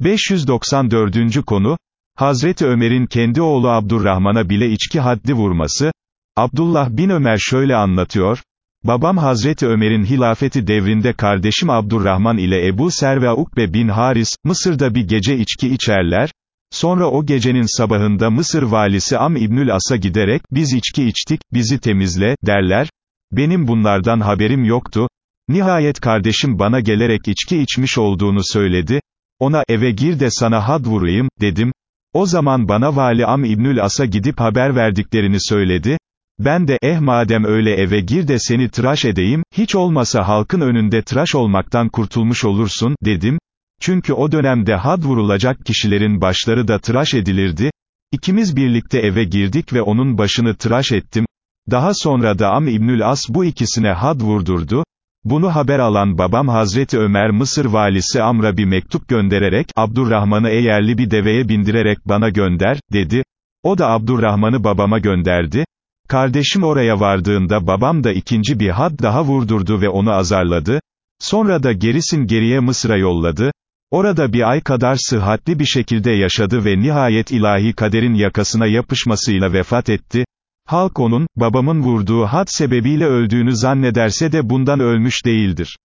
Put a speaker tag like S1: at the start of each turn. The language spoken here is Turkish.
S1: 594. konu, Hazreti Ömer'in kendi oğlu Abdurrahman'a bile içki haddi vurması, Abdullah bin Ömer şöyle anlatıyor, Babam Hazreti Ömer'in hilafeti devrinde kardeşim Abdurrahman ile Ebu Ser ve Ukbe bin Haris, Mısır'da bir gece içki içerler, sonra o gecenin sabahında Mısır valisi Am İbnül As'a giderek, biz içki içtik, bizi temizle, derler, benim bunlardan haberim yoktu, nihayet kardeşim bana gelerek içki içmiş olduğunu söyledi, ona, eve gir de sana had vurayım, dedim, o zaman bana vali Am İbnül As'a gidip haber verdiklerini söyledi, ben de, eh madem öyle eve gir de seni tıraş edeyim, hiç olmasa halkın önünde tıraş olmaktan kurtulmuş olursun, dedim, çünkü o dönemde had vurulacak kişilerin başları da tıraş edilirdi, İkimiz birlikte eve girdik ve onun başını tıraş ettim, daha sonra da Am İbnül As bu ikisine had vurdurdu, bunu haber alan babam Hazreti Ömer Mısır valisi Amr'a bir mektup göndererek, Abdurrahman'ı eğerli bir deveye bindirerek bana gönder, dedi, o da Abdurrahman'ı babama gönderdi, kardeşim oraya vardığında babam da ikinci bir had daha vurdurdu ve onu azarladı, sonra da gerisin geriye Mısır'a yolladı, orada bir ay kadar sıhhatli bir şekilde yaşadı ve nihayet ilahi kaderin yakasına yapışmasıyla vefat etti, Halk onun, babamın vurduğu had sebebiyle öldüğünü zannederse de bundan ölmüş değildir.